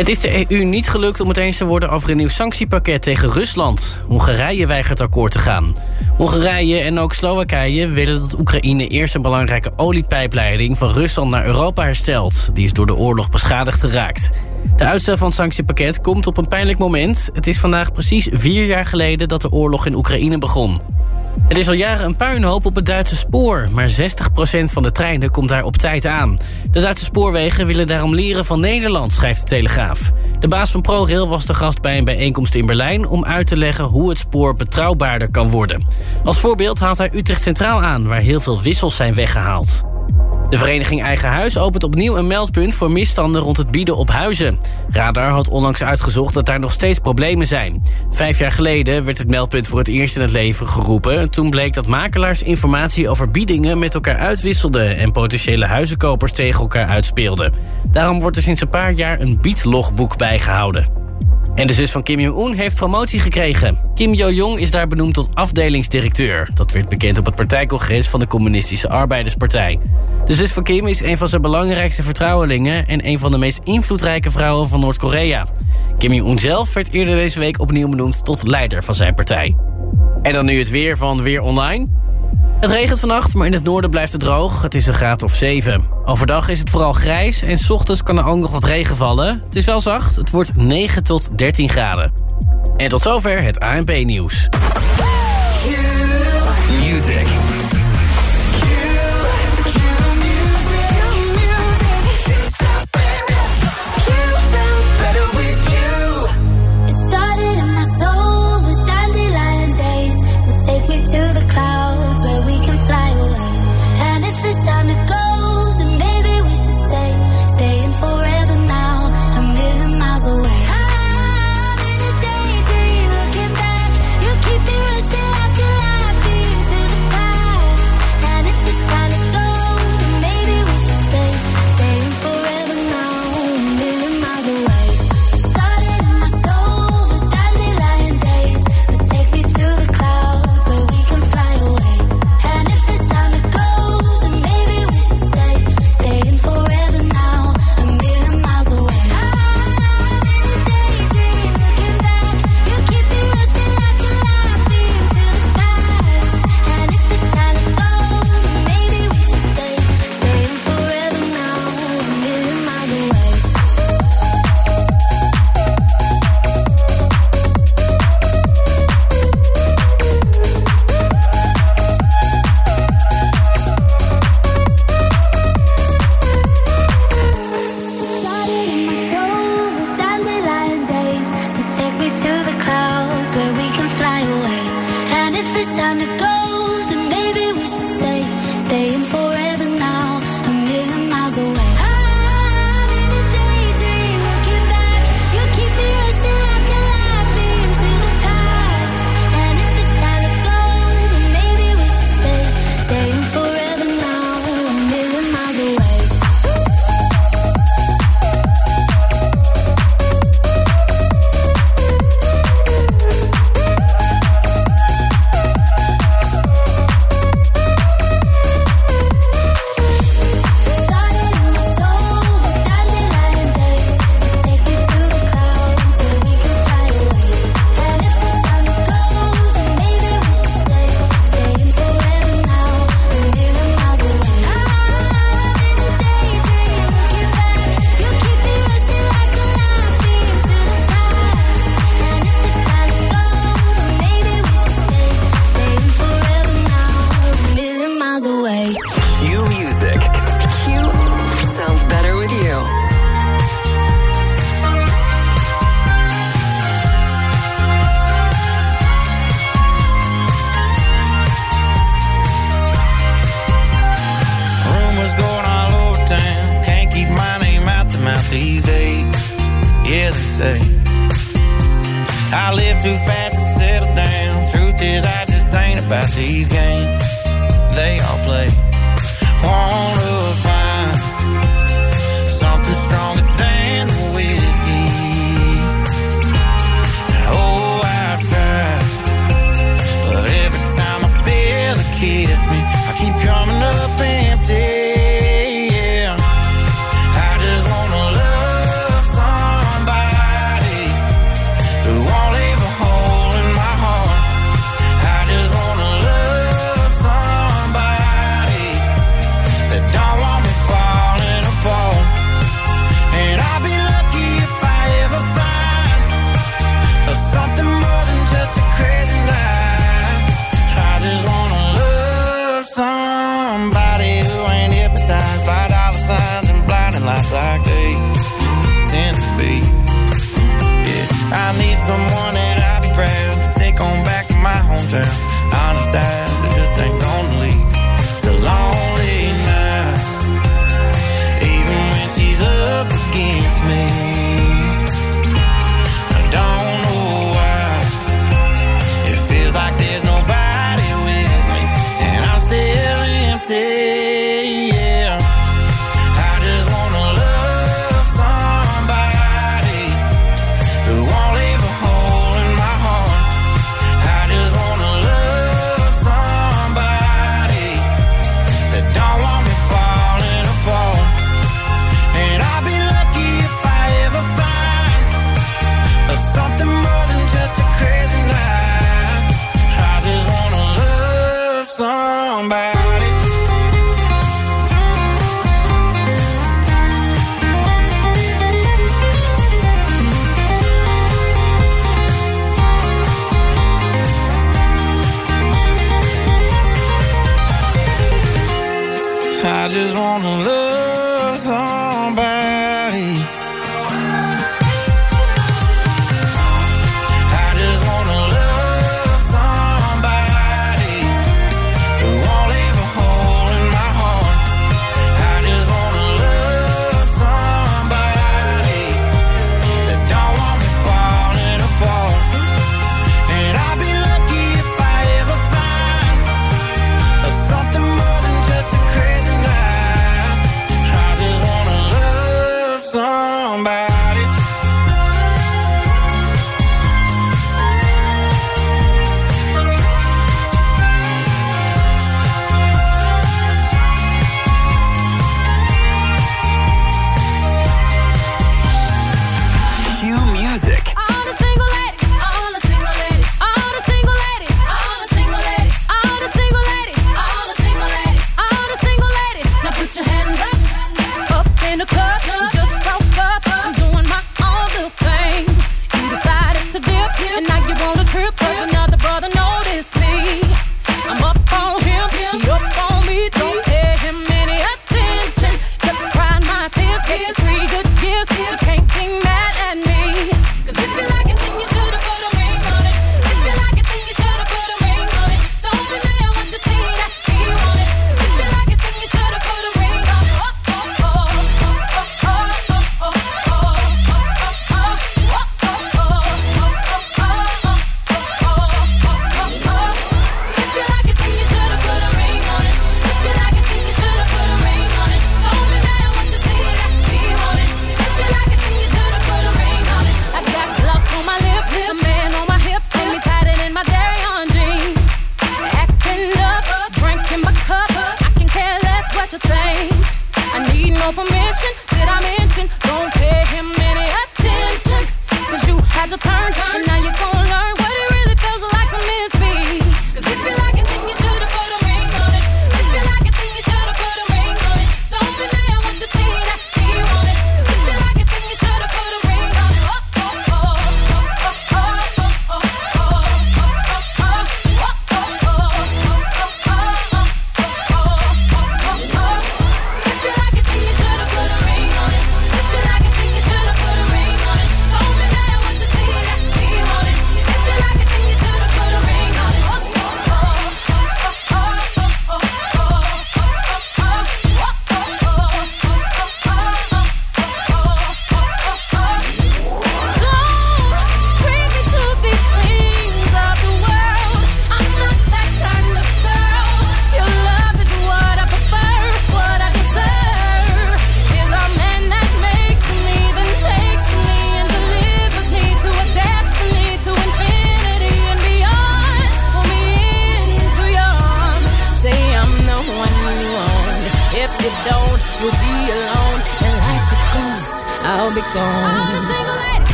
Het is de EU niet gelukt om het eens te worden over een nieuw sanctiepakket tegen Rusland. Hongarije weigert akkoord te gaan. Hongarije en ook Slowakije willen dat Oekraïne eerst een belangrijke oliepijpleiding van Rusland naar Europa herstelt. Die is door de oorlog beschadigd geraakt. De uitstel van het sanctiepakket komt op een pijnlijk moment. Het is vandaag precies vier jaar geleden dat de oorlog in Oekraïne begon. Het is al jaren een puinhoop op het Duitse spoor... maar 60% van de treinen komt daar op tijd aan. De Duitse spoorwegen willen daarom leren van Nederland, schrijft de Telegraaf. De baas van ProRail was de gast bij een bijeenkomst in Berlijn... om uit te leggen hoe het spoor betrouwbaarder kan worden. Als voorbeeld haalt hij Utrecht Centraal aan... waar heel veel wissels zijn weggehaald. De vereniging Eigen Huis opent opnieuw een meldpunt voor misstanden rond het bieden op huizen. Radar had onlangs uitgezocht dat daar nog steeds problemen zijn. Vijf jaar geleden werd het meldpunt voor het eerst in het leven geroepen. Toen bleek dat makelaars informatie over biedingen met elkaar uitwisselden... en potentiële huizenkopers tegen elkaar uitspeelden. Daarom wordt er sinds een paar jaar een biedlogboek bijgehouden. En de zus van Kim Jong-un heeft promotie gekregen. Kim Jo-jong is daar benoemd tot afdelingsdirecteur. Dat werd bekend op het partijcongres van de Communistische Arbeiderspartij. De zus van Kim is een van zijn belangrijkste vertrouwelingen... en een van de meest invloedrijke vrouwen van Noord-Korea. Kim Jong-un zelf werd eerder deze week opnieuw benoemd tot leider van zijn partij. En dan nu het weer van Weer Online. Het regent vannacht, maar in het noorden blijft het droog. Het is een graad of 7. Overdag is het vooral grijs en s ochtends kan er ook nog wat regen vallen. Het is wel zacht, het wordt 9 tot 13 graden. En tot zover het ANP-nieuws.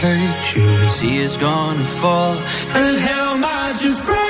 Take you. The tears gonna fall, and hell might just break.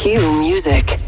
Q Music.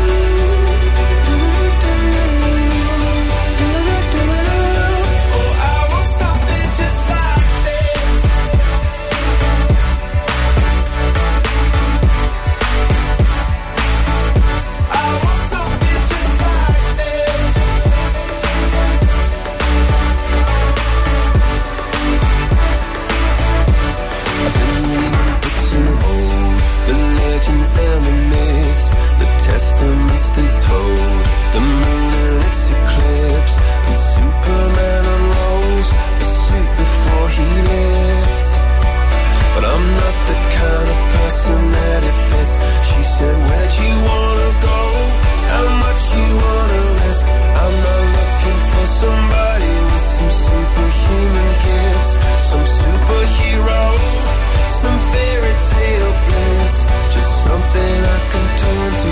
and the the testaments they told, the moon and its eclipse, and Superman unrolls the suit before he lived. But I'm not the kind of person that it fits. She said, Where'd you wanna go? How much you wanna risk? I'm not looking for somebody with some superhuman gifts, some superhero, some fairy tale bliss. Just something I can turn to,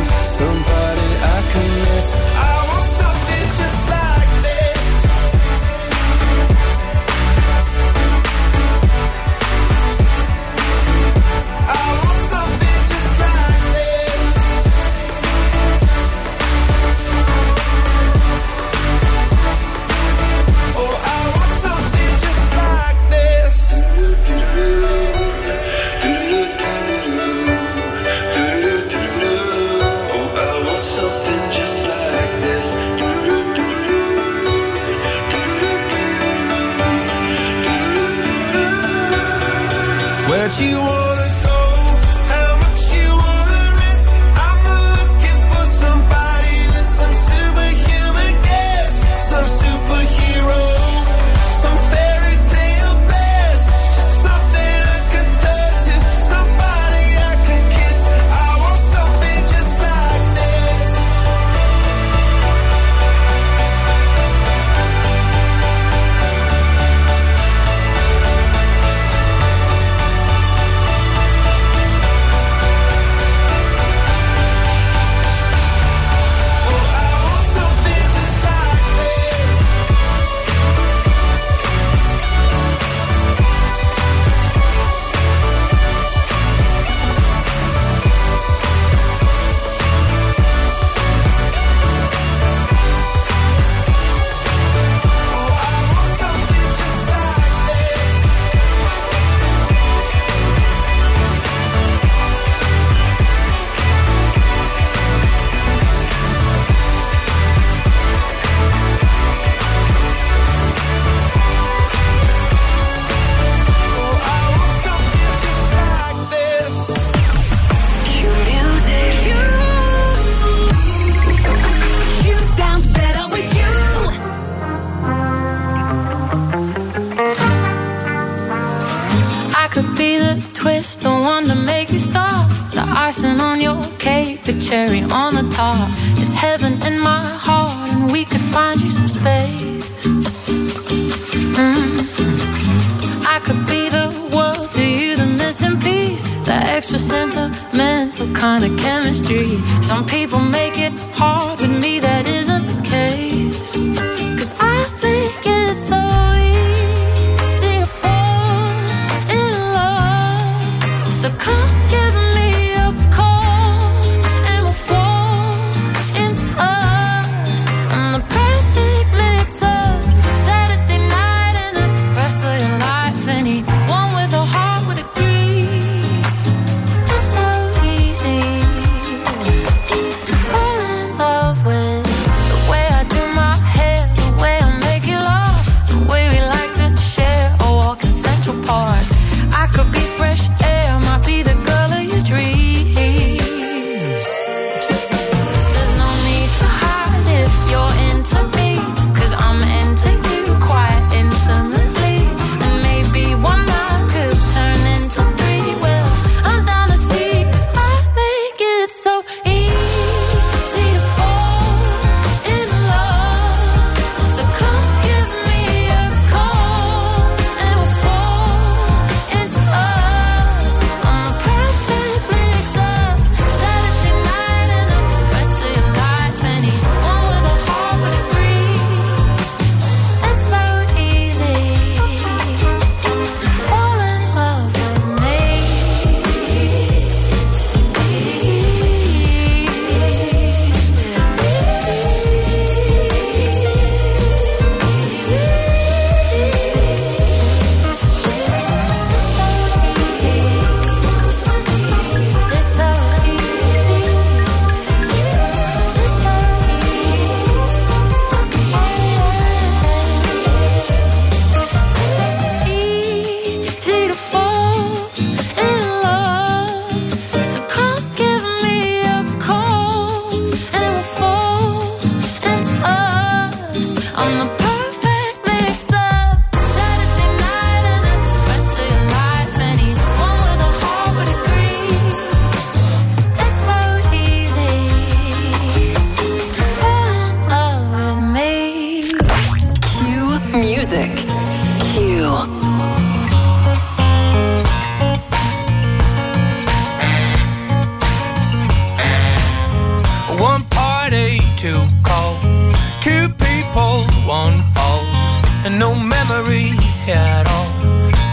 one falls, and no memory at all.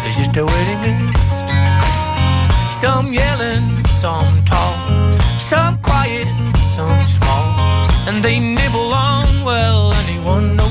There's just a waiting list. Some yelling, some tall, some quiet, some small, and they nibble on well anyone knows.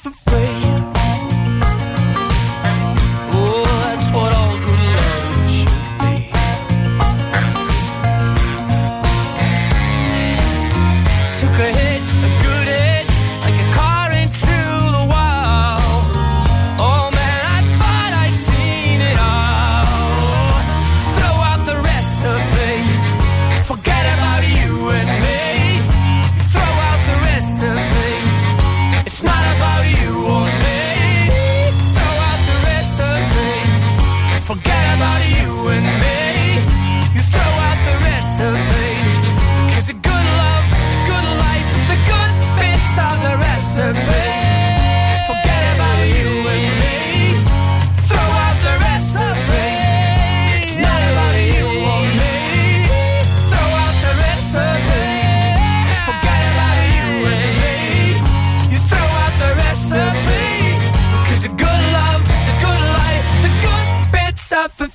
For free.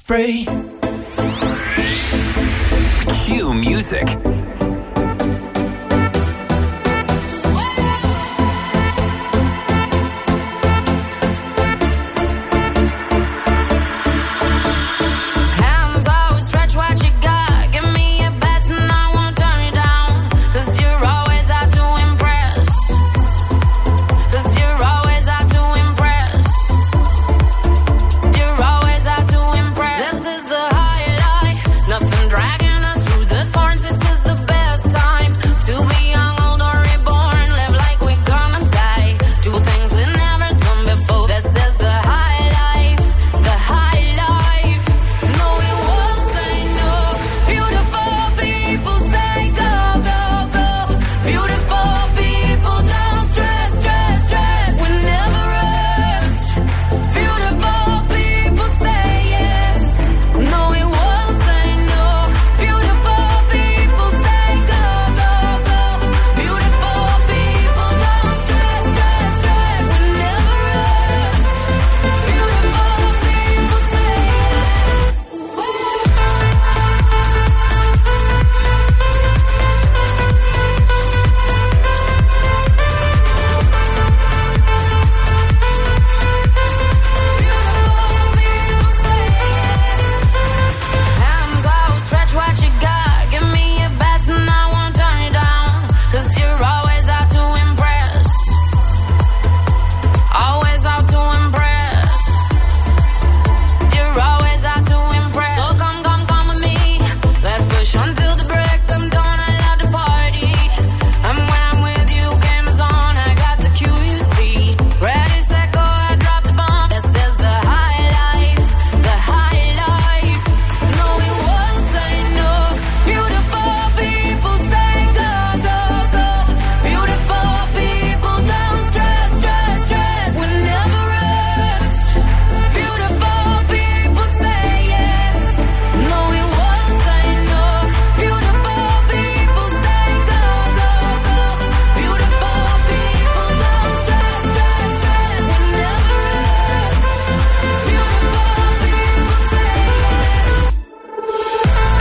Free. Q Music.